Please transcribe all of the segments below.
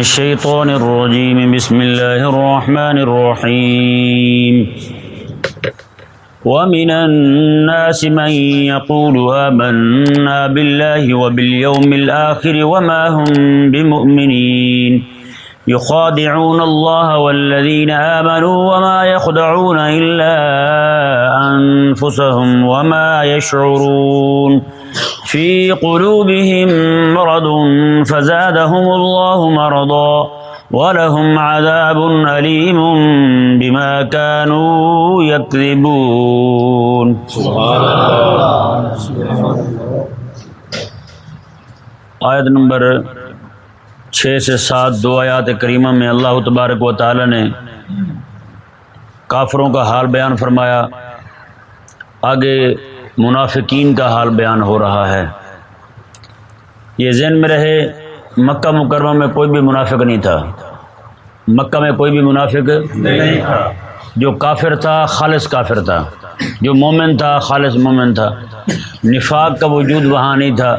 الشيطان الرجيم. بسم الله الرحمن الرحيم. ومن الناس من يقول آمنا بالله وباليوم الآخر وما هم بمؤمنين. يخادعون الله والذين آمنوا وما يخدعون إلا أنفسهم وما يشعرون. في قلوبهم مرض فزادهم الله مرضا ولهم عذاب أليم بما كانوا يكذبون سبحان الله آیت نمبر چھ سے سات دو آیات کریمہ میں اللہ تبارک و تعالی نے کافروں کا حال بیان فرمایا. آگے منافقین کا حال بیان ہو رہا ہے۔ یہ ذہن میں رہے، مکہ مکرمہ میں کوئی بھی منافق نہیں تھا۔ مکہ میں کوئی بھی منافق نہیں تھا۔ جو کافر تھا، خالص کافر تھا۔ جو مومن تھا، خالص مومن تھا۔ نفاق کا وجود وہاں نہیں تھا۔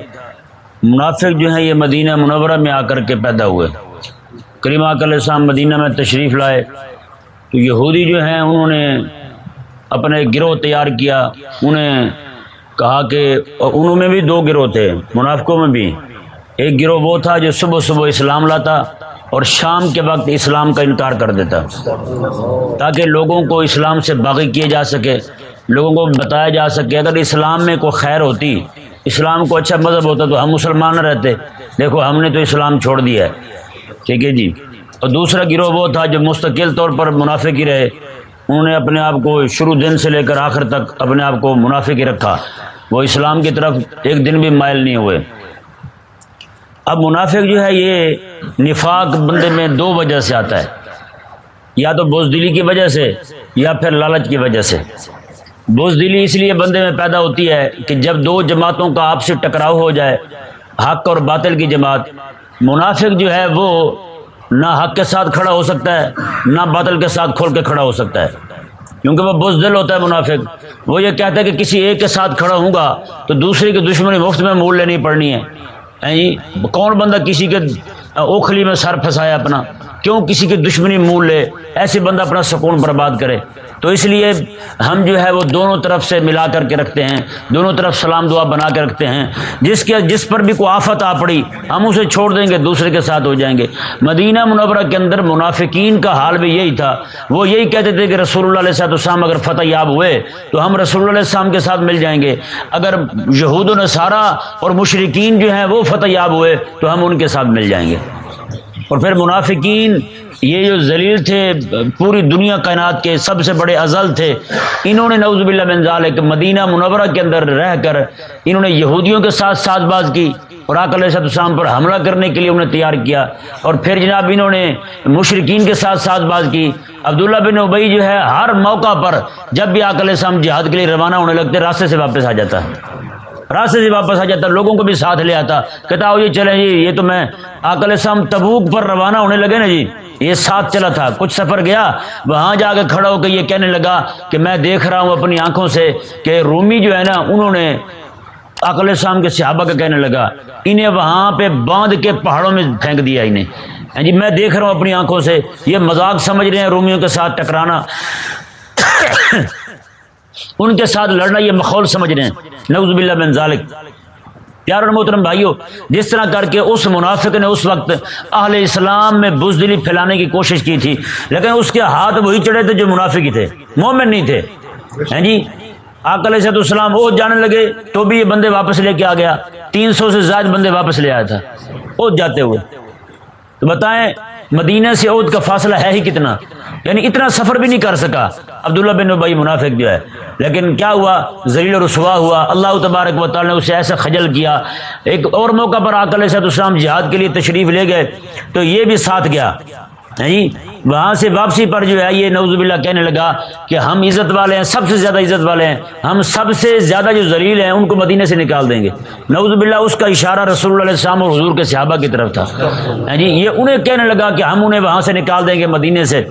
منافق جو ہیں، یہ مدینہ منورہ میں آ کر کے پیدا ہوئے۔ کریمہ علیہ السلام مدینہ میں تشریف لائے۔ تو یہودی جو ہیں، انہوں نے اپنے گروہ تیار کیا۔ انہیں کہا کہ انہوں میں بھی دو گروہ تھے، منافقوں میں بھی۔ ایک گروہ وہ تھا جو صبح صبح اسلام لاتا اور شام کے وقت اسلام کا انکار کر دیتا، تاکہ لوگوں کو اسلام سے باغی کیا جا سکے، لوگوں کو بتایا جا سکے۔ اگر اسلام میں کوئی خیر ہوتی، اسلام کو اچھا مذہب ہوتا تو ہم مسلمان رہتے۔ دیکھو، ہم نے تو اسلام چھوڑ دیا ہے۔ ٹھیک ہے جی۔ اور دوسرا گروہ وہ تھا جو مستقل طور پر منافق ہی رہے۔ انہوں نے اپنے آپ کو شروع دن سے لے کر آخر تک اپنے آپ کو منافق ہی رکھا۔ وہ اسلام کی طرف ایک دن بھی مائل نہیں ہوئے۔ اب منافق جو ہے یہ نفاق بندے میں دو وجہ سے آتا ہے۔ یا تو بزدلی کی وجہ سے یا پھر لالچ کی وجہ سے۔ بزدلی اس لیے بندے میں پیدا ہوتی ہے کہ جب دو جماعتوں کا آپسی ٹکراؤ ہو جائے، حق اور باطل کی جماعت۔ منافق جو ہے وہ نہ حق کے ساتھ کھڑا ہو سکتا ہے، نہ باطل کے ساتھ کھول کے کھڑا ہو سکتا ہے۔ کیونکہ وہ بزدل ہوتا ہے منافق۔ وہ یہ کہتا ہے کہ کسی ایک کے ساتھ کھڑا ہوں گا تو دوسرے کی دشمنی مفت میں مول لینی پڑنی ہے۔ یعنی کون بندہ کسی کے اوکھلی میں سر پھنسایا اپنا؟ کیوں کسی کی دشمنی مول لے؟ ایسے بندہ اپنا سکون برباد کرے۔ تو اس لیے ہم جو ہے وہ دونوں طرف سے ملا کر کے رکھتے ہیں، دونوں طرف سلام دعا بنا کے رکھتے ہیں۔ جس کے جس پر بھی کوئی آفت آ پڑی، ہم اسے چھوڑ دیں گے، دوسرے کے ساتھ ہو جائیں گے۔ مدینہ منورہ کے اندر منافقین کا حال بھی یہی تھا۔ وہ یہی کہتے تھے کہ رسول اللہ علیہ صاحب السلام اگر فتح یاب ہوئے، تو ہم رسول اللہ علیہ السلام کے ساتھ مل جائیں گے۔ اگر یہود و نصارہ اور مشرقین جو ہیں وہ فتح یاب ہوئے، تو ہم ان کے ساتھ مل جائیں گے۔ اور پھر منافقین یہ جو ذلیل تھے، پوری دنیا کائنات کے سب سے بڑے ازل تھے۔ انہوں نے نوز باللہ بن ذالک مدینہ منورہ کے اندر رہ کر انہوں نے یہودیوں کے ساتھ ساز باز کی اور آکل صد السلام پر حملہ کرنے کے لیے انہیں تیار کیا۔ اور پھر جناب انہوں نے مشرقین کے ساتھ ساز باز کی۔ عبداللہ بن ابئی جو ہے، ہر موقع پر جب بھی آکل السلام جہاد کے لیے روانہ ہونے لگتے، راستے سے واپس آ جاتا۔ راستے سے واپس آ جاتا، لوگوں کو بھی ساتھ لے آتا، کہتا ہو یہ جی چلیں جی یہ تو میں آکل السلام تبوک پر روانہ ہونے لگے نا جی۔ یہ ساتھ چلا تھا۔ کچھ سفر گیا، وہاں جا کے کھڑا ہو کے یہ کہنے لگا کہ میں دیکھ رہا ہوں اپنی آنکھوں سے کہ رومی جو ہے نا، انہوں نے اکل شام کے صحابہ کا کہنے لگا۔ انہیں وہاں پہ باندھ کے پہاڑوں میں پھینک دیا انہیں۔ ہاں جی میں دیکھ رہا ہوں اپنی آنکھوں سے۔ یہ مذاق سمجھ رہے ہیں رومیوں کے ساتھ ٹکرانا۔ ان کے ساتھ لڑنا یہ ماحول سمجھ رہے ہیں۔ نوز باللہ بن ذالک۔ پیار اور محترم بھائیو، جس طرح کر کے اس منافق نے اس وقت اہل اسلام میں بزدلی پھیلانے کی کوشش کی تھی، لیکن اس کے ہاتھ وہی چڑھے تھے جو منافق ہی تھے، مومن نہیں تھے۔ ہیں جی؟ آکل صد السلام وہ جانے لگے، تو بھی یہ بندے واپس لے کے آ گیا۔ تین سو سے زائد بندے واپس لے آیا تھا۔ وہ جاتے ہوئے۔ تو بتائیں، مدینہ سے عود کا فاصلہ ہے ہی کتنا؟ یعنی اتنا سفر بھی نہیں کر سکا۔ عبداللہ بن ابئی منافق جو ہے۔ لیکن کیا ہوا؟ ذلیل رسوا ہوا۔ اللہ تبارک و تعالیٰ نے اسے ایسا خجل کیا۔ ایک اور موقع پر آکل صد السلام جہاد کے لیے تشریف لے گئے۔ تو یہ بھی ساتھ گیا۔ جی وہاں سے واپسی پر جو ہے یہ نوز باللہ کہنے لگا کہ ہم عزت والے ہیں، سب سے زیادہ عزت والے ہیں۔ ہم سب سے زیادہ جو ذلیل ہیں، ان کو مدینے سے نکال دیں گے۔ نوز باللہ، اس کا اشارہ رسول اللہ علیہ السلام اور حضور کے صحابہ کی طرف تھا۔ جی یہ انہیں کہنے لگا کہ ہم انہیں وہاں سے نکال دیں گے مدینے سے۔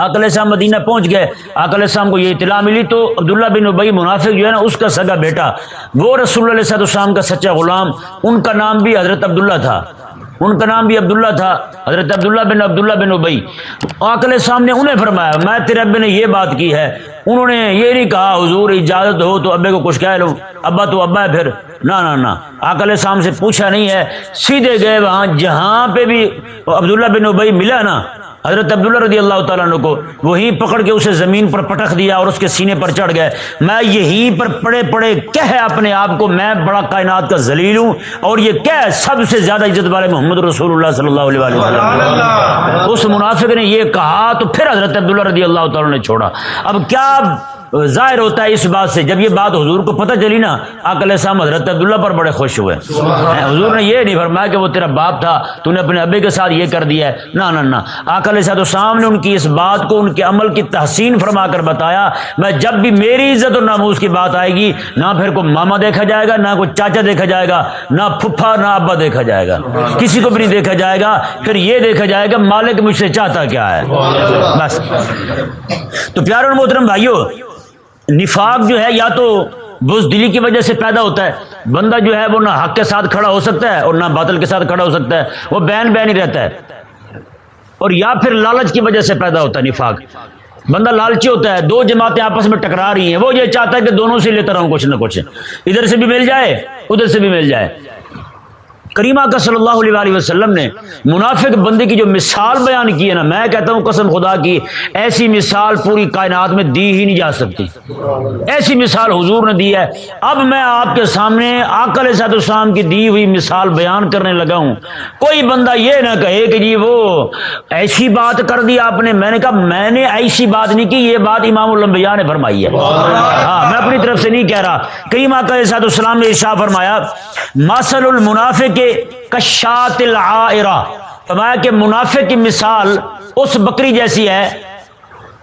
آکل صاحب مدینہ پہنچ گئے۔ آکل صاحب کو یہ اطلاع ملی تو عبداللہ بن ابئی منافق جو ہے نا، اس کا سگا بیٹا، وہ رسول اللہ علیہ السلام کا سچا غلام، ان کا نام بھی حضرت عبداللہ تھا۔ ان کا نام بھی عبداللہ تھا، حضرت عبداللہ بن عبداللہ بن ابئی آکل سامنے انہیں فرمایا، میں تیرے ابے نے یہ بات کی ہے، انہوں نے یہ نہیں کہا، حضور اجازت ہو تو ابے کو کچھ کہہ لو۔ ابا تو ابا ہے پھر۔ نہ نہ نہ۔ آکل سام سے پوچھا نہیں ہے۔ سیدھے گئے وہاں، جہاں پہ بھی عبداللہ بن ابئی ملا نا حضرت عبداللہ رضی اللہ تعالیٰ عنہ کو وہیں پکڑ کے اسے زمین پر پٹک دیا اور اس کے سینے پر چڑھ گئے۔ میں یہیں پر پڑے پڑے کہہ اپنے آپ کو میں بڑا کائنات کا ذلیل ہوں اور یہ کہہ سب سے زیادہ عزت والے محمد رسول اللہ صلی اللہ علیہ وسلم۔ اس منافق نے یہ کہا تو پھر حضرت عبداللہ رضی اللہ تعالیٰ نے چھوڑا۔ اب کیا ظاہر ہوتا ہے اس بات سے۔ جب یہ بات حضور کو پتہ چلی نا آکل السلام حضرت عبداللہ پر بڑے خوش ہوئے۔ حضور نے یہ نہیں فرمایا کہ وہ تیرا باپ تھا تو نے اپنے ابے کے ساتھ یہ کر دیا ہے۔ نہ نہ نہ۔ آکل صاحب السلام نے ان کی اس بات کو ان کے عمل کی تحسین فرما کر بتایا میں جب بھی میری عزت اور ناموس کی بات آئے گی نہ پھر کوئی ماما دیکھا جائے گا نہ کوئی چاچا دیکھا جائے گا نہ پھپھا نہ ابا دیکھا جائے گا۔ کسی کو بھی نہیں دیکھا جائے گا پھر یہ دیکھا جائے گا مالک مجھ سے چاہتا کیا ہے؟ بس۔ تو پیار اور محترم بھائیو نفاق جو ہے یا تو بزدلی کی وجہ سے پیدا ہوتا ہے، بندہ جو ہے وہ نہ حق کے ساتھ کھڑا ہو سکتا ہے اور نہ باطل کے ساتھ کھڑا ہو سکتا ہے، وہ بین بین ہی رہتا ہے۔ اور یا پھر لالچ کی وجہ سے پیدا ہوتا ہے نفاق۔ بندہ لالچی ہوتا ہے، دو جماعتیں آپس میں ٹکرا رہی ہیں، وہ یہ چاہتا ہے کہ دونوں سے لیتا رہوں، کچھ نہ کچھ۔ ادھر سے بھی مل جائے، ادھر سے بھی مل جائے۔ کریمہ کا صلی اللہ علیہ وسلم نے منافق بندے کی جو مثال بیان کی ہے نا، میں کہتا ہوں قسم خدا کی، ایسی مثال پوری کائنات میں دی ہی نہیں جا سکتی۔ ایسی مثال حضور نے دی ہے۔ اب میں آپ کے سامنے آکل صاحب السلام کی دی ہوئی مثال بیان کرنے لگا ہوں۔ کوئی بندہ یہ نہ کہے کہ جی وہ ایسی بات کر دی آپ نے۔ میں نے کہا، میں نے ایسی بات نہیں کی، یہ بات امام الانبیاء نے فرمائی ہے۔ ہاں میں اپنی طرف سے نہیں کہہ رہا۔ کریمہ کا صاحب السلام نے ارشاد فرمایا ماسل المنافق کشات العائرہ۔ فرمایا کہ منافع کی مثال اس بکری جیسی ہے۔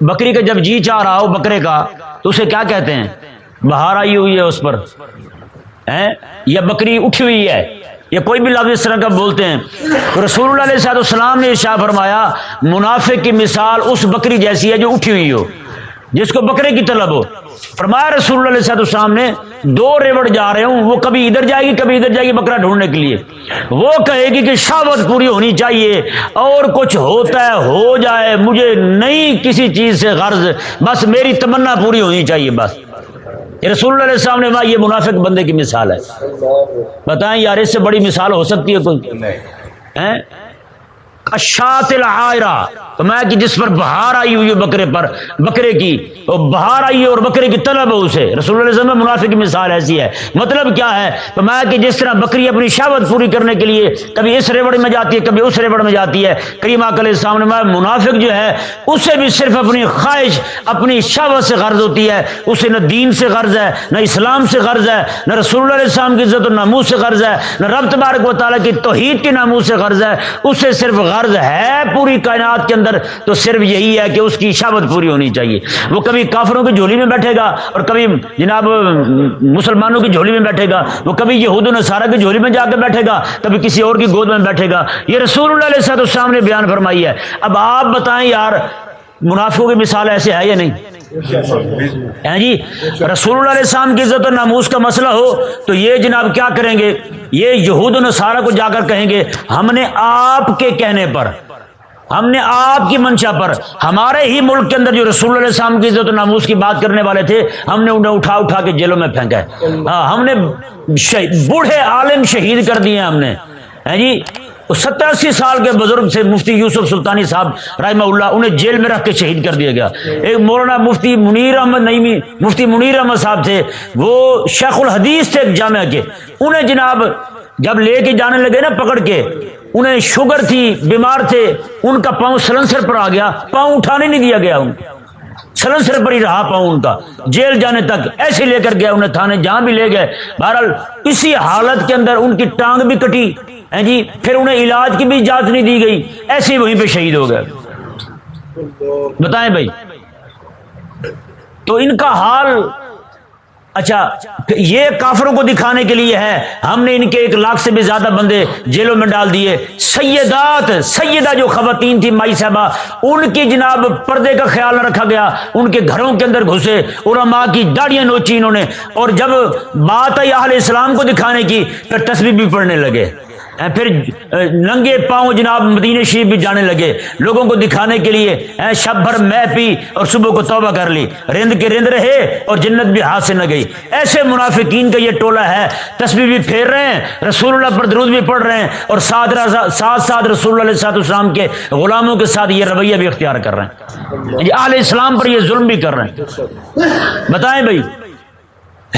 بکری کا جب جی چاہ رہا ہو بکرے کا، تو اسے کیا کہتے ہیں؟ بہار آئی ہوئی ہے اس پر۔ یا بکری اٹھی ہوئی ہے۔ یا کوئی بھی لفظ اس طرح کا بولتے ہیں۔ رسول اللہ علیہ السلام نے شاہ فرمایا منافع کی مثال اس بکری جیسی ہے جو اٹھی ہوئی ہو۔ جس کو بکرے کی طلب ہو۔ فرمایا رسول اللہ علیہ السلام نے دو ریوڑ جا رہے ہوں وہ کبھی ادھر جائے گی کبھی ادھر جائے گی بکرا ڈھونڈنے کے لیے۔ وہ کہے گی کہ شاوت پوری ہونی چاہیے اور کچھ ہوتا ہے ہو جائے مجھے نہیں کسی چیز سے غرض بس میری تمنا پوری ہونی چاہیے بس۔ رسول اللہ علیہ السلام نے یہ منافق بندے کی مثال ہے۔ بتائیں یار اس سے بڑی مثال ہو سکتی ہے کوئی؟ اشات العائرہ۔ تو میں کہ جس پر بہار آئی ہوئی ہے بکرے پر، بکرے کی، وہ بہار آئی ہے اور بکرے کی طلب ہے اسے۔ رسول اللہ علیہ وسلم منافع کی مثال ایسی ہے۔ مطلب کیا ہے؟ تو میں کہ جس طرح بکری اپنی شہوت پوری کرنے کے لیے کبھی اس ریوڑ میں جاتی ہے، کبھی اس ریوڑ میں جاتی ہے۔ کریم کل سامنے میں منافق جو ہے، اسے بھی صرف اپنی خواہش، اپنی شہوت سے غرض ہوتی ہے۔ اسے نہ دین سے غرض ہے، نہ اسلام سے غرض ہے، نہ رسول اللہ علیہ السلام کی عزت و ناموز سے غرض ہے، نہ رب تبارک و تعالیٰ کی توحید کی ناموز سے غرض ہے۔ اسے صرف غرض ہے پوری کائنات کے اندر۔ اندر تو صرف یہی ہے کہ اس کی شابت پوری ہونی چاہیے۔ وہ کبھی کافروں کی جھولی میں بیٹھے گا اور کبھی جناب مسلمانوں کی جھولی میں بیٹھے گا، وہ کبھی یہود نصارہ کی جھولی میں جا کے بیٹھے گا، کبھی کسی اور کی گود میں بیٹھے گا۔ یہ رسول اللہ علیہ صاحب السلام نے بیان فرمائی ہے۔ اب آپ بتائیں یار، منافقوں کی مثال ایسے ہے یا نہیں؟ جی؟ رسول اللہ علیہ السلام کی عزت و ناموس کا مسئلہ ہو تو یہ جناب کیا کریں گے؟ یہ یہود و نصارہ کو جا کر کہیں گے، ہم نے آپ کے کہنے پر ہم نے آپ کی منشا پر، ہمارے ہی ملک کے اندر جو رسول اللہ علیہ السلام کی عزت و ناموس کی بات کرنے والے تھے، ہم نے انہیں اٹھا اٹھا کے جیلوں میں پھینکا ہے۔ ہاں، ہم نے بوڑھے عالم شہید کر دیے ہم نے۔ جی؟ ستر اسی سال کے بزرگ سے مفتی یوسف سلطانی صاحب رحمہ اللہ انہیں جیل میں رکھ کے شہید کر دیا گیا۔ ایک مولانا مفتی منیر احمد نئی مفتی منیر احمد صاحب تھے، وہ شیخ الحدیث تھے ایک جامعہ کے۔ انہیں جناب جب لے کے جانے لگے نا پکڑ کے، انہیں شوگر تھی، بیمار تھے، ان کا پاؤں سلنسر پر آ گیا۔ پاؤں اٹھانے نہیں دیا گیا ان سلنسر پر ہی رہا پاؤں ان کا۔ جیل جانے تک ایسے لے کر گیا، انہیں تھانے جہاں بھی لے گئے۔ بہرحال اسی حالت کے اندر ان کی ٹانگ بھی کٹی۔ ہاں جی پھر انہیں علاج کی بھی اجازت نہیں دی گئی۔ ایسے ہی وہیں پہ شہید ہو گئے۔ بتائیں بھائی۔ تو ان کا حال اچھا یہ کافروں کو دکھانے کے لیے ہے۔ ہم نے ان کے ایک لاکھ سے بھی زیادہ بندے جیلوں میں ڈال دیے۔ سیدات، سیدہ جو خواتین تھی، مائی صاحبہ، ان کی جناب پردے کا خیال نہ رکھا گیا۔ ان کے گھروں کے اندر گھسے۔ اور ماں کی داڑیاں نوچی انہوں نے۔ اور جب بات آئی اہل اسلام کو دکھانے کی پھر تصویر بھی پڑھنے لگے۔ پھر ننگے پاؤں جناب مدینہ شریف بھی جانے لگے۔ لوگوں کو دکھانے کے لیے شب بھر میں پی اور صبح کو توبہ کر لی۔ رند کے رند رہے اور جنت بھی ہاتھ سے نہ گئی۔ ایسے منافقین کا یہ ٹولہ ہے، تسبیح بھی پھیر رہے ہیں، رسول اللہ پر درود بھی پڑھ رہے ہیں اور ساتھ ساتھ ساتھ رسول اللہ علیہ السلام کے غلاموں کے ساتھ یہ رویہ بھی اختیار کر رہے ہیں۔ یہ اہل اسلام پر یہ ظلم بھی کر رہے ہیں۔ بتائیں بھائی۔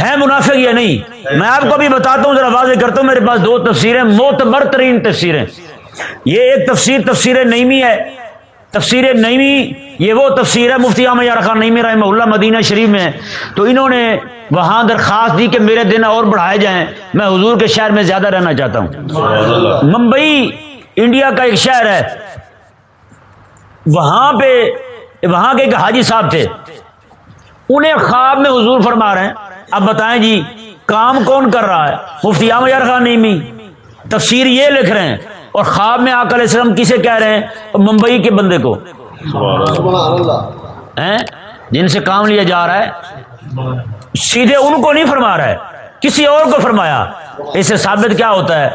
ہے منافق یا نہیں؟ میں آپ کو بھی بتاتا ہوں، ذرا واضح کرتا ہوں، میرے پاس دو تفسیریں موتبر ترین تفسیریں۔ یہ ایک تفسیر تفسیر نئیمی ہے۔ تفسیر نئیمی یہ وہ تفسیر ہے، مفتی عام یار خان نئیمی رحمہ اللہ مدینہ شریف میں تو انہوں نے وہاں درخواست دی کہ میرے دن اور بڑھائے جائیں۔ میں حضور کے شہر میں زیادہ رہنا چاہتا ہوں۔ ممبئی، انڈیا کا ایک شہر ہے۔ وہاں پہ، وہاں کے ایک حاجی صاحب تھے۔ انہیں خواب میں حضور فرما رہے ہیں۔ اب بتائیں جی کام کون کر رہا ہے؟ مفتی یار خان نیمی۔ تفسیر یہ لکھ رہے ہیں۔ اور خواب میں آکل اسلم کسے کہہ رہے ہیں؟ ممبئی کے بندے کو۔ جن سے کام لیا جا رہا ہے۔ سیدھے ان کو نہیں فرما رہا ہے کسی اور کو فرمایا۔ اس سے ثابت کیا ہوتا ہے؟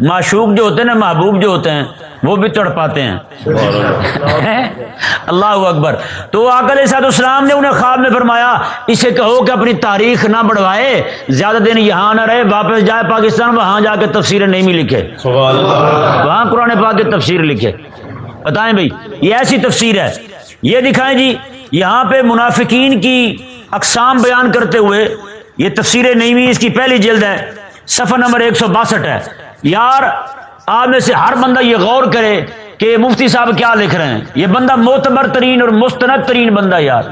معشوق جو ہوتے ہیں نا، محبوب جو ہوتے ہیں، وہ بھی تڑ پاتے ہیں۔ اللہ اکبر۔ تو آکل صاحب اسلام نے انہیں خواب میں فرمایا، اسے کہو کہ اپنی تاریخ نہ بڑھوائے، زیادہ دن یہاں نہ رہے، واپس جائے پاکستان، وہاں جا کے تفسیر نہیں لکھے۔ وہاں قرآن پاک کی تفسیر لکھے۔ بتائیں بھائی، یہ ایسی تفسیر ہے۔ یہ دکھائیں جی یہاں پہ منافقین کی اقسام بیان کرتے ہوئے یہ تفسیر نہیں اس کی پہلی جلد ہے، صفحہ نمبر ایک سو باسٹھ ہے۔ یار آپ میں سے ہر بندہ یہ غور کرے کہ مفتی صاحب کیا لکھ رہے ہیں؟ یہ بندہ معتبر ترین اور مستند ترین بندہ یار۔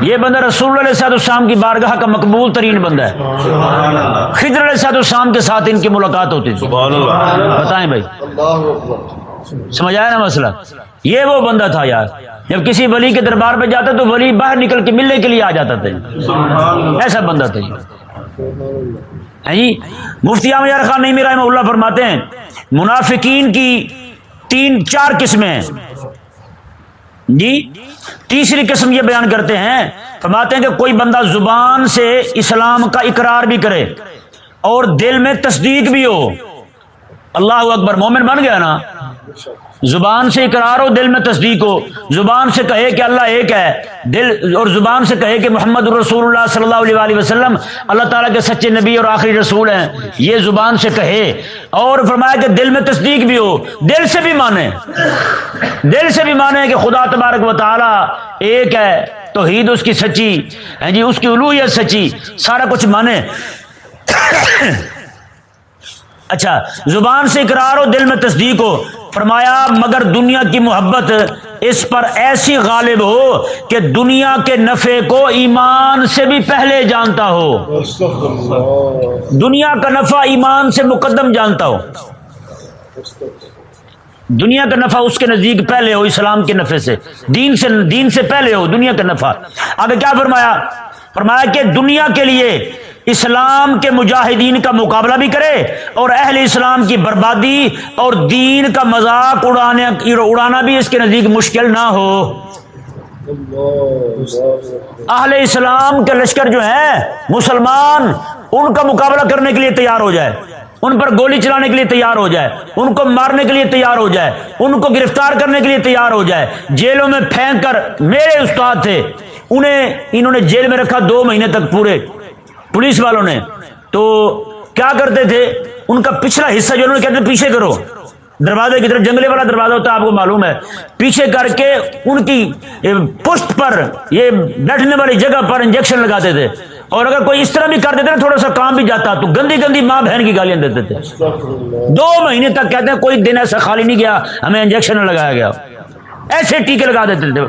یہ بندہ رسول علیہ صاحب السلام کی بارگاہ کا مقبول ترین بندہ ہے۔ خضر علیہ صاحب السلام کے ساتھ ان کی ملاقات ہوتی تھی۔ بتائیں بھائی۔ سمجھ آیا نا مسئلہ؟ یہ وہ بندہ تھا یار۔ جب کسی ولی کے دربار پہ جاتا تو ولی باہر نکل کے ملنے کے لیے آ جاتا تھا۔ ایسا بندہ تھا۔ جی؟ مفتی عامر خان نہیں میرا اللہ فرماتے ہیں، منافقین کی تین، چار قسمیں ہیں۔ جی؟ تیسری قسم یہ بیان کرتے ہیں، فرماتے ہیں کہ کوئی بندہ زبان سے اسلام کا اقرار بھی کرے اور دل میں تصدیق بھی ہو، اللہ اکبر، مومن بن گیا نا؟ زبان سے اقرار ہو، دل میں تصدیق ہو۔ زبان سے کہے کہ اللہ ایک ہے، دل اور زبان سے کہے کہ محمد الرسول اللہ صلی اللہ علیہ وسلم اللہ تعالیٰ کے سچے نبی اور آخری رسول ہیں۔ یہ زبان سے کہے اور فرمایا کہ دل میں تصدیق بھی ہو، دل سے بھی مانے۔ دل سے بھی مانے کہ خدا تبارک و تعالیٰ ایک ہے، توحید اس کی سچی ہے جی اس کی الوحیت سچی، سارا کچھ مانے۔ اچھا زبان سے اقرار ہو، دل میں تصدیق ہو۔ فرمایا، مگر دنیا کی محبت اس پر ایسی غالب ہو کہ دنیا کے نفع کو ایمان سے بھی پہلے جانتا ہو۔ دنیا کا نفع ایمان سے مقدم جانتا ہو۔ دنیا کا نفع اس کے نزدیک پہلے ہو، اسلام کے نفع سے۔ دین سے دین سے پہلے ہو، دنیا کا نفع۔ آگے کیا فرمایا؟ فرمایا کہ دنیا کے لیے اسلام کے مجاہدین کا مقابلہ بھی کرے اور اہل اسلام کی بربادی اور دین کا مذاق اڑانے اڑانا بھی اس کے نزدیک مشکل نہ ہو۔ اہل اسلام کے لشکر جو ہیں، مسلمان، ان کا مقابلہ کرنے کے لیے تیار ہو جائے۔ ان پر گولی چلانے کے لیے تیار ہو جائے۔ ان کو مارنے کے لیے تیار ہو جائے۔ ان کو گرفتار کرنے کے لیے تیار ہو جائے۔ جیلوں میں پھینک کر میرے استاد تھے۔ انہیں، انہوں نے جیل میں رکھا دو مہینے تک پورے۔ پولیس والوں نے تو کیا کرتے تھے؟ ان کا پچھلا حصہ جو انہوں نے کہتے پیچھے کرو۔ دروازے کی طرف جنگلے والا دروازہ ہوتا ہے، آپ کو معلوم ہے۔ پیچھے کر کے ان کی پشت پر، یہ بیٹھنے والی جگہ پر انجیکشن لگاتے تھے۔ اور اگر کوئی اس طرح بھی کر دیتے نا، تھوڑا سا کام بھی جاتا، تو گندی گندی ماں بہن کی گالیاں دیتے تھے۔ دو مہینے تک کہتے ہیں، کوئی دن ایسا خالی نہیں گیا، ہمیں انجیکشن لگایا گیا۔ ایسے ٹیکے لگا دیتے تھے۔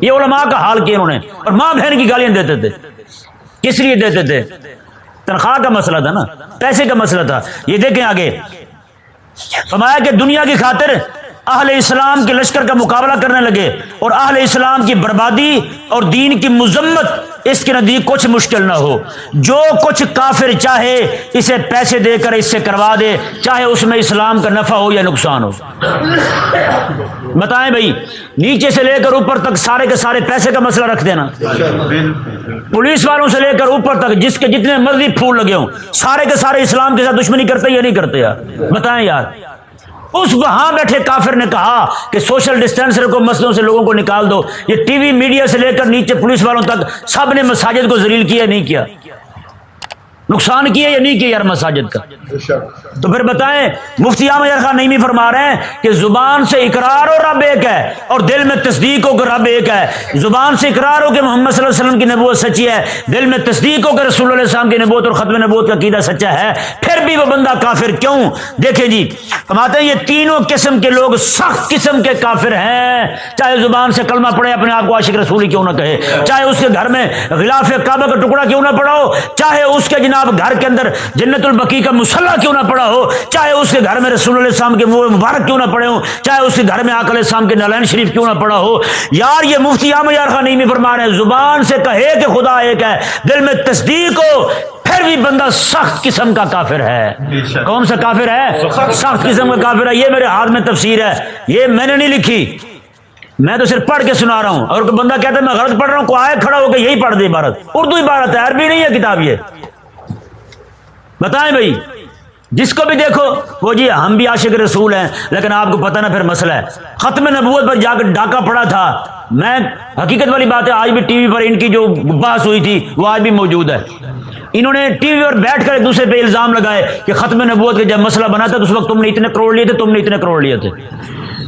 یہ علماء کا حال کیا انہوں نے؟ اور ماں بہن کی گالیاں دیتے تھے۔ کس لیے دیتے تھے؟ تنخواہ کا مسئلہ تھا نا، پیسے کا مسئلہ تھا۔ یہ دیکھیں آگے۔ فرمایا کہ دنیا کی خاطر اہل اسلام کے لشکر کا مقابلہ کرنے لگے اور اہل اسلام کی بربادی اور دین کی مذمت اس کے نزدیک کچھ مشکل نہ ہو۔ جو کچھ کافر چاہے، اسے پیسے دے کر اس سے کروا دے، چاہے اس میں اسلام کا نفع ہو یا نقصان ہو۔ بتائیں بھائی، نیچے سے لے کر اوپر تک سارے کے سارے پیسے کا مسئلہ رکھ دینا۔ پولیس والوں سے لے کر اوپر تک جس کے جتنے مرضی پھول لگے ہوں، سارے کے سارے اسلام کے ساتھ دشمنی کرتے یا نہیں کرتے یار؟ بتائیں یار۔ اس وہاں بیٹھے کافر نے کہا کہ سوشل ڈسٹینس کو مسئلوں سے لوگوں کو نکال دو۔ یہ ٹی وی میڈیا سے لے کر نیچے پولیس والوں تک سب نے مساجد کو ذلیل کیا، نہیں کیا۔ نقصان کیا یا نہیں کیا یار مساجد کا؟ تو پھر بتائیں، مفتی احمد خان نہیں فرما رہے ہیں کہ زبان سے اقرار ہو رب ایک ہے اور دل میں تصدیق ہو کہ رب ایک ہے۔ زبان سے اقرار ہو کہ محمد صلی اللہ علیہ وسلم کی نبوت سچی ہے۔ دل میں تصدیق ہو کہ رسول اللہ علیہ السلام کی نبوت اور ختم نبوت کا قیدہ سچا ہے۔ پھر بھی وہ بندہ کافر کیوں؟ دیکھیں جی کماتے ہیں یہ تینوں قسم کے لوگ سخت قسم کے کافر ہیں۔ چاہے زبان سے کلمہ پڑھے، اپنے آپ کو عاشق رسولی کیوں نہ کہے؟ چاہے اس کے گھر میں غلاف کعبہ کا ٹکڑا کیوں نہ پڑا ہو چاہے اس کے جناب گھر کے اندر جنت البقی کا مسلح کیوں نہ پڑا ہو؟ چاہے اس کے گھر میں رسول اللہ السلام کے منہ مبارک کیوں نہ پڑے ہوں؟ چاہے اس کے گھر میں آکل السلام کے نالین شریف کیوں نہ پڑا ہو؟ یار یہ مفتی عام یار خان نہیں فرما رہے ہیں زبان سے کہے کہ خدا ایک ہے دل میں تصدیق ہو پھر بھی بندہ سخت قسم کا کافر ہے۔ کون سا کافر ہے؟ سخت قسم کا کافر ہے۔ یہ میرے ہاتھ میں تفسیر ہے۔ یہ میں نے نہیں لکھی۔ میں تو صرف پڑھ کے سنا رہا ہوں۔ اور بندہ کہتا ہے میں غلط پڑھ رہا ہوں کو آئے کھڑا ہو کے یہی پڑھ دے عبارت۔ اردو عبارت ہے عربی نہیں ہے کتاب یہ۔ بتائیں بھائی، جس کو بھی دیکھو، وہ جی ہم بھی عاشق رسول ہیں، لیکن آپ کو پتہ نہ پھر مسئلہ ہے۔ ختم نبوت پر جا کر ڈاکہ پڑا تھا۔ میں حقیقت والی بات ہے، آج بھی ٹی وی پر ان کی جو بحث ہوئی تھی، وہ آج بھی موجود ہے۔ انہوں نے ٹی وی پر بیٹھ کر ایک دوسرے پہ الزام لگائے کہ ختم نبوت کا جب مسئلہ بنا تھا، تو اس وقت تم نے اتنے کروڑ لیے تھے، تم نے اتنے کروڑ لیے تھے۔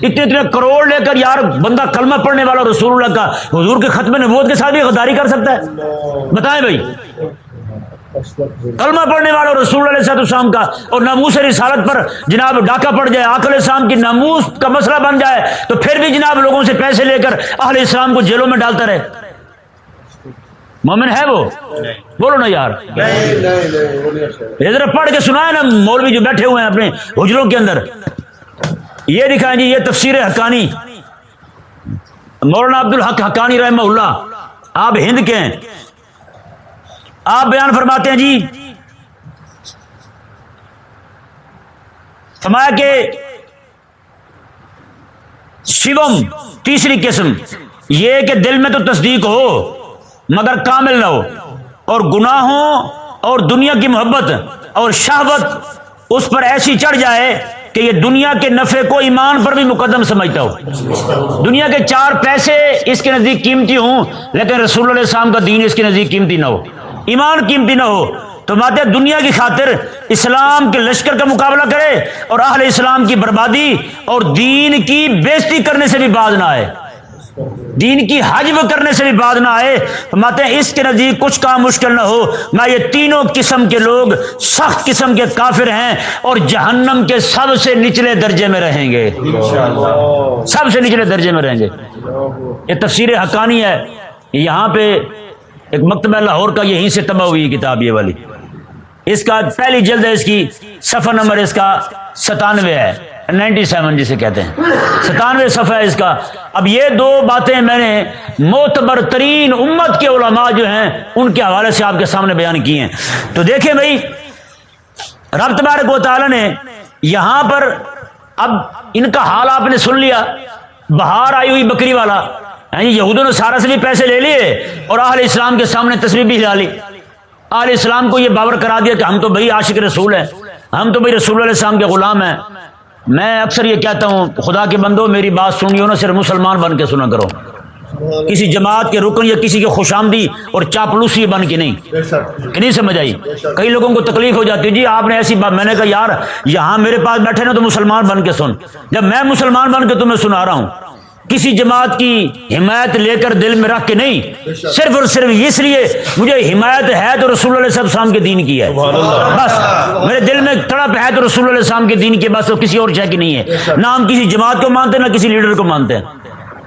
اتنے اتنے کروڑ لے کر یار بندہ کلمہ پڑھنے والا رسول اللہ کا، حضور کے ختم نبوت کے ساتھ بھی غداری کر سکتا ہے۔ بتائیں بھائی۔ کلمہ پڑھنے والوں رسول علیہ صاحب السلام کا اور ناموس رسالت پر جناب ڈاکہ پڑ جائے آکل اسلام کی ناموس کا مسئلہ بن جائے، تو پھر بھی جناب لوگوں سے پیسے لے کر اہل اسلام کو جیلوں میں ڈالتا رہے۔ مومن ہے وہ؟ بولو نا یار۔ ذرا پڑھ کے سنائے نا مولوی جو بیٹھے ہوئے ہیں اپنے حجروں کے اندر۔ یہ دکھائیں جی یہ تفسیر حقانی۔ مولانا عبد الحق حقانی رحمہ اللہ، آپ ہند کے ہیں۔ آپ بیان فرماتے ہیں جی۔ فرمایا کہ شیوم تیسری قسم، یہ کہ دل میں تو تصدیق ہو، مگر کامل نہ ہو۔ اور گناہوں اور دنیا کی محبت اور شہوت اس پر ایسی چڑھ جائے کہ یہ دنیا کے نفع کو ایمان پر بھی مقدم سمجھتا ہو۔ دنیا کے چار پیسے اس کے نزدیک قیمتی ہوں، لیکن رسول اللہ السلام کا دین اس کے نزدیک قیمتی نہ ہو۔ ایمان قیمتی نہ ہو تو ماتے دنیا کی خاطر اسلام کے لشکر کا مقابلہ کرے اور اہل اسلام کی بربادی اور دین کی بےزتی کرنے سے بھی باز نہ آئے۔ دین کی حجب کرنے سے بھی بات نہ آئے۔ ماتے اس کے نزدیک کچھ کام مشکل نہ ہو۔ میں یہ تینوں قسم کے لوگ سخت قسم کے کافر ہیں اور جہنم کے سب سے نچلے درجے میں رہیں گے۔ سب سے نچلے درجے میں رہیں گے۔ یہ تفسیر حقانی ہے۔ یہاں پہ ایک مکتبہ لاہور کا، یہیں سے تباہ ہوئی کتاب یہ والی۔ اس کا پہلی جلد ہے اس کی، صفحہ نمبر اس کا ستانوے ہے، نائنٹی سیون جسے کہتے ہیں۔ ستانوے صفحہ ہے اس کا۔ اب یہ دو باتیں میں نے معتبر ترین امت کے علماء جو ہیں، ان کے حوالے سے آپ کے سامنے بیان کی ہیں۔ تو دیکھیں بھائی، رب تبارک و تعالی نے یہاں پر، اب ان کا حال آپ نے سن لیا، بہار آئی ہوئی بکری والا۔ یہود نے سارا سے بھی پیسے لے لیے اور اہل اسلام کے سامنے تصویر بھی ہلا لی اہل اسلام کو یہ باور کرا دیا کہ ہم تو بھائی عاشق رسول ہیں ہم تو بھائی رسول علیہ السلام کے غلام ہیں۔ میں اکثر یہ کہتا ہوں خدا کے بندو میری بات سنیو نا صرف مسلمان بن کے سنا کرو۔ کسی جماعت کے رکن یا کسی کے خوش آمدی اور چاپلوسی بن کے نہیں۔ کہ نہیں سمجھ آئی؟ کئی لوگوں کو تکلیف ہو جاتی جی آپ نے ایسی بات میں نے کہا یار یہاں میرے پاس بیٹھے نا تو مسلمان بن کے سن۔ جب میں مسلمان بن کے تمہیں سنا رہا ہوں کسی جماعت کی حمایت لے کر دل میں رکھ کے نہیں صرف اور صرف اس لیے مجھے حمایت ہے تو رسول اللہ صاحب شام کے دین کی ہے۔ بس میرے دل میں تڑپ ہے تو رسول اللہ السلام کے دین کی بس کسی اور شہ کی نہیں ہے۔ نہ ہم کسی جماعت کو مانتے نہ کسی لیڈر کو مانتے ہیں۔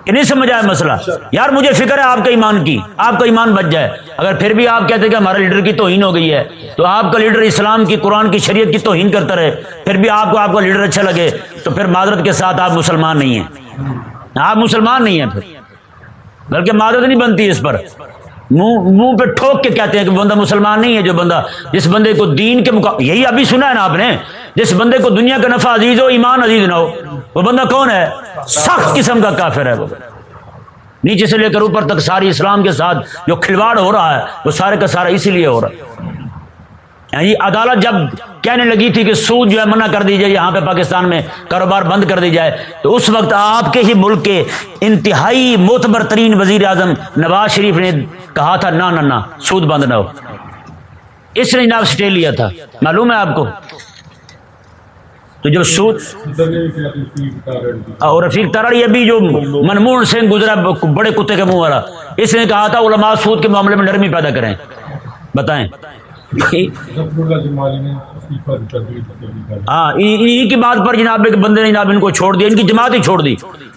کہ نہیں سمجھ آیا مسئلہ۔ یار مجھے فکر ہے آپ کا ایمان کی آپ کا ایمان بچ جائے۔ اگر پھر بھی آپ کہتے کہ ہمارے لیڈر کی توہین ہو گئی ہے تو آپ کا لیڈر اسلام کی قرآن کی شریعت کی توہین کرتا رہے۔ پھر بھی آپ کو آپ کا لیڈر اچھا لگے تو پھر معذرت کے ساتھ آپ مسلمان نہیں ہیں۔ آپ مسلمان نہیں ہیں پھر۔ بلکہ معدت نہیں بنتی اس پر۔ منہ منہ پہ ٹھوک کے کہتے ہیں کہ بندہ مسلمان نہیں ہے جو بندہ جس بندے کو دین کے مقابلے یہی ابھی سنا ہے نا آپ نے؟ جس بندے کو دنیا کا نفع عزیز ہو، ایمان عزیز نہ ہو، وہ بندہ کون ہے؟ سخت قسم کا کافر ہے وہ۔ نیچے سے لے کر اوپر تک ساری اسلام کے ساتھ جو کھلواڑ ہو رہا ہے، وہ سارے کا سارا اسی لیے ہو رہا ہے۔ یعنی عدالت جب کہنے لگی تھی کہ سود جو ہے منع کر دی جائے، یہاں پہ پاکستان میں کاروبار بند کر دی جائے، تو اس وقت آپ کے ہی ملک کے انتہائی معتبر ترین وزیر اعظم نواز شریف نے کہا تھا نہ نہ، سود بند نہ ہو۔ اس نے جناب سٹے لیا تھا۔ معلوم ہے آپ کو؟ تو جب سود اور رفیق ترڑ یہ بھی جو منموہن سنگھ گزرا، بڑے کتے کے منہ والا، اس نے کہا تھا، علماء سود کے معاملے میں نرمی پیدا کریں۔ بتائیں۔ ہاں کی بات پر جناب ایک بندے نے جناب ان کو چھوڑ دیا ان کی جماعت ہی چھوڑ دی۔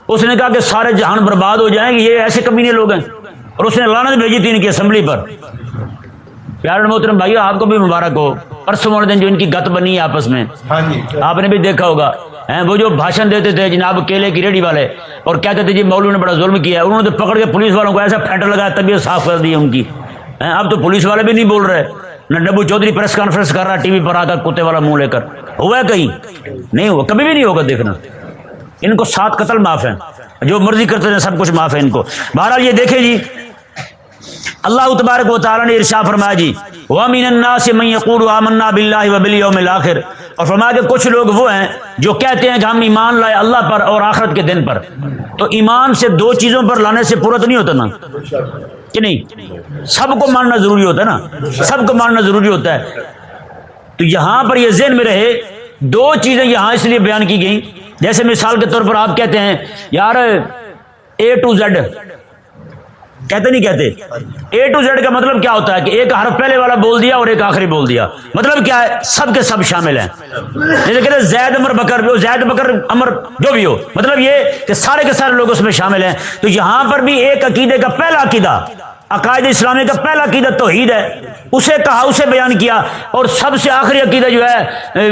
اس نے کہا کہ سارے جہان برباد ہو جائیں گے یہ ایسے کمینے لوگ ہیں۔ اور اس نے لانت بھیجی تھی ان کی اسمبلی پر۔ پیار محترم بھائی آپ کو بھی مبارک ہو۔ پرسوں والے دن جو ان کی گت بنی ہے آپس میں۔ ہاں جی۔ آپ نے بھی دیکھا ہوگا۔ وہ جو بھاشن دیتے تھے جناب کیلے کی ریڈی والے اور کہتے تھے جی مولو نے بڑا ظلم کیا ہے۔ انہوں نے تو پکڑ کے پولیس والوں کو ایسا پھینٹر لگایا طبیعت صاف کر دی ان کی۔ اب تو پولیس والے بھی نہیں بول رہے۔ نہ ڈبو چودھری پریس کانفرنس کر رہا، ٹی وی پر آ کر کتے والا منہ لے کر۔ ہوا ہے کہیں؟ نہیں ہوا کبھی بھی نہیں ہوگا دیکھنا۔ ان کو سات قتل معاف ہیں۔ جو مرضی کرتے ہیں، سب کچھ معاف ہے ان کو۔ بہرحال یہ دیکھیں جی۔ اللہ تبارک و تعالیٰ نے ارشا فرمایا جی وَمِنَ النَّاسِ مَن يَقُولُ آمَنَّا بِاللَّهِ وَبِالْيَوْمِ الْآخِرِ۔ اور فرمایا کہ کچھ لوگ وہ ہیں جو کہتے ہیں کہ ہم ایمان لائے اللہ پر اور آخرت کے دن پر۔ تو ایمان سے دو چیزوں پر لانے سے پورا تو نہیں ہوتا نا؟ کہ نہیں؟ سب کو ماننا ضروری ہوتا ہے نا؟ سب کو ماننا ضروری ہوتا ہے۔ تو یہاں پر یہ ذہن میں رہے، دو چیزیں یہاں اس لیے بیان کی گئیں۔ جیسے مثال کے طور پر آپ کہتے ہیں، یار اے ٹو زیڈ کہتے نہیں کہتے؟ اے ٹو زیڈ کا مطلب کیا ہوتا ہے کہ ایک حرف پہلے والا بول دیا اور ایک آخری بول دیا؟ مطلب کیا ہے؟ سب کے سب شامل ہیں۔ جیسے کہتے ہیں زید امر بکر زید بکر امر جو بھی ہو۔ مطلب یہ کہ سارے کے سارے لوگ اس میں شامل ہیں۔ تو یہاں پر بھی ایک عقیدے کا پہلا عقیدہ عقائد اسلامی کا پہلا عقیدہ توحید ہے۔ اسے کہا، اسے بیان کیا اور سب سے آخری عقیدہ جو ہے،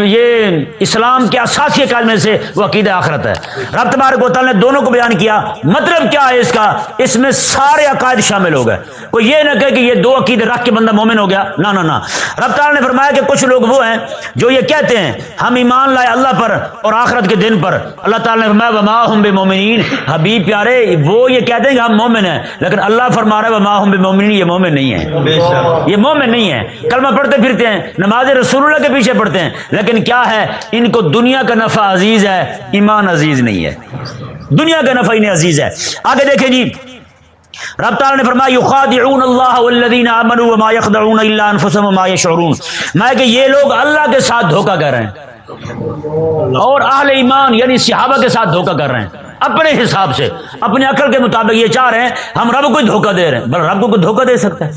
یہ اسلام کے اساسی عقائد میں سے وہ عقیدہ آخرت ہے۔ رب تبارک و تعالیٰ نے دونوں کو بیان کیا۔ مطلب کیا ہے اس کا؟ اس میں سارے عقائد شامل ہو گئے۔ کوئی یہ نہ کہے کہ یہ دو عقیدے رکھ کے بندہ مومن ہو گیا۔ نہ نہ نہ۔ رب تعالیٰ نے فرمایا کہ کچھ لوگ وہ ہیں جو یہ کہتے ہیں، ہم ایمان لائے اللہ پر اور آخرت کے دن پر۔ اللہ تعالیٰ نے فرمایا، وما ہم بے مومنین حبیب پیارے، وہ یہ کہتے ہیں کہ ہم مومن ہیں۔ لیکن اللہ فرما رہا ہے وما ہم بے مومنین یہ مومن نہیں ہے یہ مومن نہیں ہے کلمہ پڑھتے پھرتے ہیں نماز رسول اللہ کے پیچھے پڑھتے ہیں۔ لیکن کیا ہے؟ ان کو دنیا کا نفع عزیز ہے ایمان عزیز نہیں ہے۔ دنیا کا نفع انہیں عزیز ہے۔ آگے دیکھیں جی۔ رب تعالی نے فرمایا یخادعون اللہ والذین آمنوا وما یخدعون الا انفسهم وما یشعرون۔ میں کہ یہ لوگ اللہ کے ساتھ دھوکا کر رہے ہیں۔ اور اہل ایمان یعنی صحابہ کے ساتھ دھوکا کر رہے ہیں۔ اپنے حساب سے اپنے عقل کے مطابق یہ چاہ رہے ہیں، ہم رب کو دھوکہ دے رہے ہیں، بل رب کو کوئی دھوکہ دے سکتا ہے؟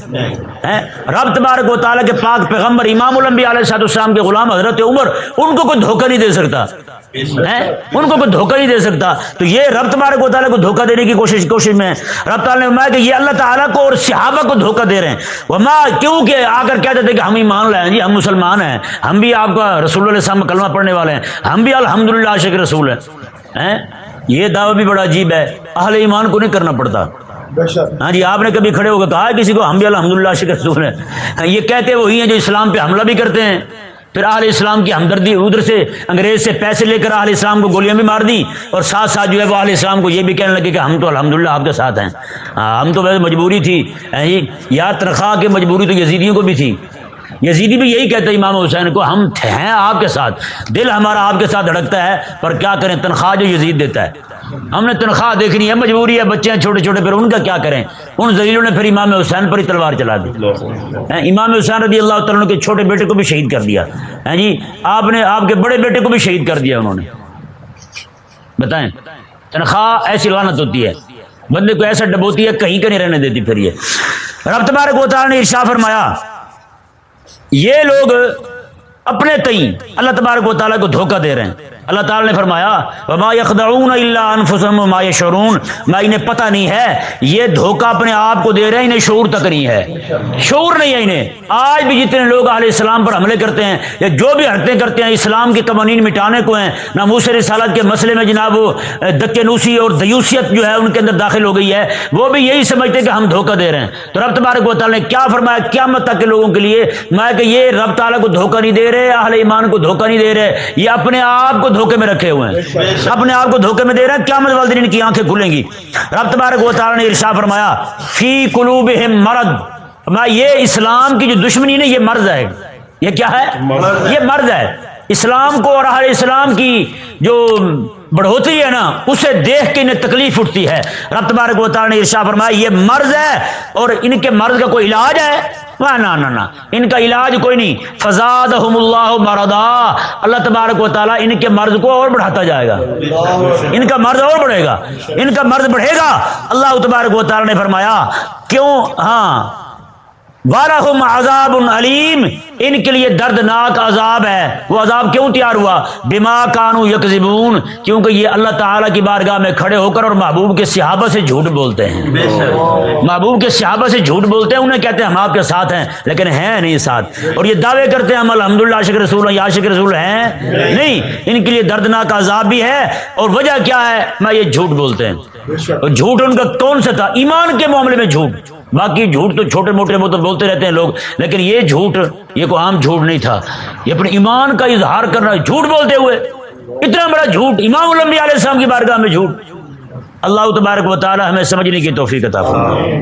رب تبارک و تعالیٰ کے پاک پیغمبر امام الانبیاء علیہ صاحب السلام کے غلام حضرت عمر، ان کو کوئی دھوکہ نہیں دے سکتا۔ ان کو کوئی دھوکہ نہیں دے سکتا۔ تو یہ رب تبارک و تعالیٰ کو دھوکہ دینے کی کوشش کوشش میں رب تعالیٰ نے فرمایا کہ یہ اللہ تعالیٰ کو اور صحابہ کو دھوکہ دے رہے ہیں۔ وما، کیوں کہ آ کر کہتے تھے کہ ہم ایمان لائیں جی ہم مسلمان ہیں۔ ہم بھی آپ کا رسول اللہ علیہ وسلم کلمہ پڑھنے والے ہیں۔ ہم بھی الحمدللہ عاشق رسول ہیں؟ یہ دعوی بھی بڑا عجیب ہے۔ اہل ایمان کو نہیں کرنا پڑتا۔ ہاں جی آپ نے کبھی کھڑے ہو کے کہا ہے کسی کو؟ ہم بھی الحمد للہ شکر ہیں۔ یہ کہتے وہی ہیں جو اسلام پہ حملہ بھی کرتے ہیں۔ پھر اہل اسلام کی ہمدردی ادھر سے انگریز سے پیسے لے کر اہل اسلام کو گولیاں بھی مار دی اور ساتھ ساتھ جو ہے وہ اہل اسلام کو یہ بھی کہنے لگے کہ ہم تو الحمدللہ آپ کے ساتھ ہیں۔ ہم تو ویسے مجبوری تھی۔ یا تنخواہ کی مجبوری تو یزیدیوں کو بھی تھی۔ یزیدی بھی یہی کہتے امام حسین کو، ہم ہیں آپ کے ساتھ، دل ہمارا آپ کے ساتھ دھڑکتا ہے، پر کیا کریں؟ تنخواہ جو یزید دیتا ہے۔ ہم نے تنخواہ دیکھنی ہے، مجبوری ہے بچے ہیں چھوٹے چھوٹے، پھر ان کا کیا کریں؟ ان زلیلوں نے پھر امام حسین پر ہی تلوار چلا دی۔ امام حسین رضی اللہ تعالیٰ کے چھوٹے بیٹے کو بھی شہید کر دیا۔ ہے جی آپ نے، آپ کے بڑے بیٹے کو بھی شہید کر دیا انہوں نے۔ بتائیں، تنخواہ ایسی لانت ہوتی ہے۔ بندے کو ایسا ڈبوتی ہے، کہیں کا نہیں رہنے دیتی پھر یہ۔ رب تبارک و تعالیٰ نے ارشا فرمایا یہ لوگ اپنے تئیں اللہ تبارک و تعالیٰ کو دھوکہ دے رہے ہیں۔ اللہ تعالی نے فرمایا، وما يخدعون الا انفسهم وما يشعرون۔ میں انہیں پتہ نہیں ہے، یہ دھوکہ اپنے آپ کو دے رہے ہیں، انہیں شعور تک نہیں ہے۔ شعور نہیں ہے انہیں۔ آج بھی جتنے لوگ علیہ السلام پر حملے کرتے ہیں، یا جو بھی حرکتیں کرتے ہیں، اسلام کے قوانین مٹانے کو ہیں ناموس رسالت کے مسئلے میں جناب وہ نوسی اور دیوسیت جو ہے، ان کے اندر داخل ہو گئی ہے۔ وہ بھی یہی سمجھتے کہ ہم دھوکہ دے رہے ہیں۔ تو رب تبارک و تعالی نے کیا فرمایا، قیامت تک کے لوگوں کے لیے؟ میں کہ یہ رب تعالیٰ کو دھوکہ نہیں دے رہے، اہل ایمان کو دھوکہ نہیں دے رہے۔ یہ اپنے آپ کو دھوکے میں رکھے ہوئے ہیں۔ اپنے آپ کو دھوکے میں دے رہے ہیں قیامت والے دن ان کی آنکھیں کھلیں گی۔ رب تبارک و تعالی نے ارشاد فرمایا، فی قلوبہم مرض۔ میں یہ اسلام کی جو دشمنی ہے یہ مرض ہے۔ یہ کیا ہے؟ یہ مرض ہے۔ اسلام کو اور اہل اسلام کی جو بڑھوتری ہے نا، اسے دیکھ کے انہیں تکلیف اٹھتی ہے۔ رب تبارک و تعالی نے ارشاد فرمایا، یہ مرض ہے اور ان کے مرض کا کوئی علاج ہے۔ نہ نہ نہ ان کا علاج کوئی نہیں۔ فزاد اللہ مردا اللہ تبارک و تعالیٰ ان کے مرض کو اور بڑھاتا جائے گا۔ ان کا مرض اور بڑھے گا۔ ان کا مرض بڑھے گا۔ اللہ تبارک و تعالیٰ نے فرمایا، کیوں؟ ہاں۔ وارہم عذاب علیم ان کے لیے دردناک عذاب ہے۔ وہ عذاب کیوں تیار ہوا؟ بما کانو یکذبون۔ کیونکہ یہ اللہ تعالیٰ کی بارگاہ میں کھڑے ہو کر اور محبوب کے صحابہ سے جھوٹ بولتے ہیں۔ محبوب کے صحابہ سے جھوٹ بولتے ہیں انہیں کہتے ہیں ہم آپ کے ساتھ ہیں لیکن ہیں نہیں ساتھ۔ اور یہ دعوے کرتے ہیں ہم الحمد للہ عاشق رسول یاشق رسول ہیں نہیں۔ ان کے لیے دردناک عذاب بھی ہے۔ اور وجہ کیا ہے؟ میں یہ جھوٹ بولتے ہیں۔ اور جھوٹ ان کا کون سے تھا؟ ایمان کے معاملے میں جھوٹ۔ باقی جھوٹ تو چھوٹے موٹے وہ تو بولتے رہتے ہیں لوگ، لیکن یہ جھوٹ، یہ کوئی عام جھوٹ نہیں تھا۔ یہ اپنے ایمان کا اظہار کرنا، جھوٹ بولتے ہوئے۔ اتنا بڑا جھوٹ، امام الانبیاء علیہ السلام کی بارگاہ میں جھوٹ۔ اللہ تبارک و تعالی ہمیں سمجھنے کی توفیق عطا فرمائے۔